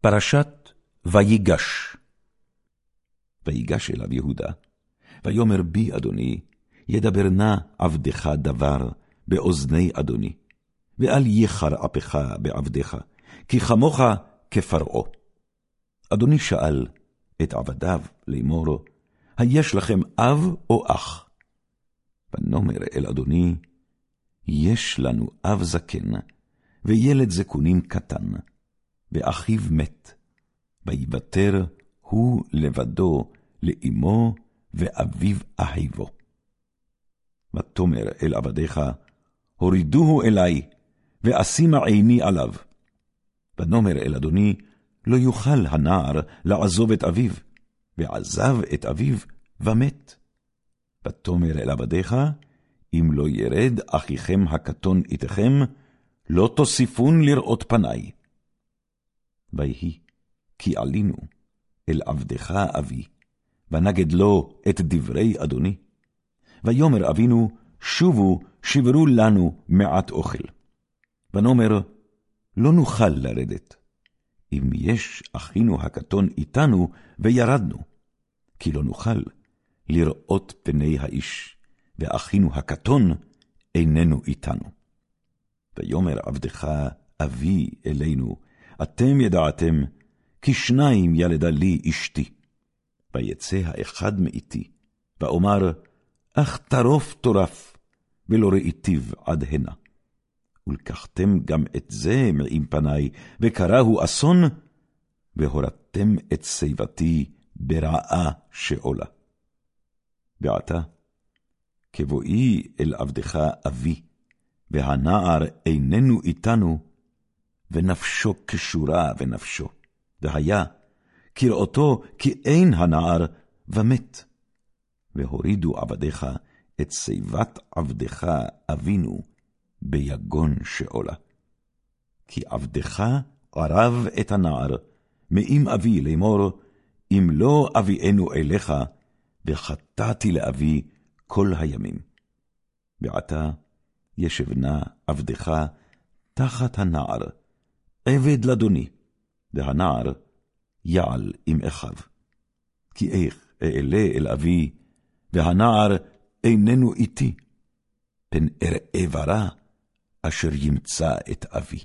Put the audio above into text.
פרשת ויגש. ויגש אליו יהודה, ויאמר בי אדוני, ידבר נא עבדך דבר באוזני אדוני, ואל ייחר אפך בעבדך, כי כמוך כפרעה. אדוני שאל את עבדיו לאמור, היש לכם אב או אח? ונאמר אל אדוני, יש לנו אב זקן, וילד זקונים קטן, ואחיו מת, ויוותר הוא לבדו לאמו ואביו אחיבו. ותאמר אל עבדיך, הורידוהו אלי, ואשימה עיני עליו. ונאמר אל אדוני, לא יוכל הנער לעזוב את אביו, ועזב את אביו ומת. ותאמר אל עבדיך, אם לא ירד אחיכם הקטון איתכם, לא תוסיפון לראות פניי. ויהי, כי עלינו אל עבדך אבי, ונגד לו את דברי אדוני. ויאמר אבינו, שובו, שברו לנו מעט אוכל. ונאמר, לא נוכל לרדת, אם יש אחינו הקטון איתנו, וירדנו, כי לא נוכל לראות פני האיש, ואחינו הקטון איננו איתנו. ויאמר עבדך אבי אלינו, אתם ידעתם, כי שניים ילדה לי אשתי. ויצא האחד מאיתי, ואומר, אך טרוף טורף, ולא ראיתיו עד הנה. ולקחתם גם את זה מעם פניי, וקראו אסון, והורדתם את שיבתי ברעה שאולה. ועתה, כבואי אל עבדך אבי, והנער איננו איתנו, ונפשו קשורה ונפשו. והיה, כראותו כי אין הנער, ומת. והורידו עבדיך את שיבת עבדך אבינו ביגון שאולה. כי עבדך ערב את הנער, מאם אבי לאמור, אם לא אביאנו אליך, וחטאתי לאבי כל הימים. ועתה ישב נא עבדך תחת הנער, עבד לאדוני, והנער יעל עם אחיו. כי איך אעלה אל אבי, והנער איננו איתי, פן אראה ברע, אשר ימצא את אבי.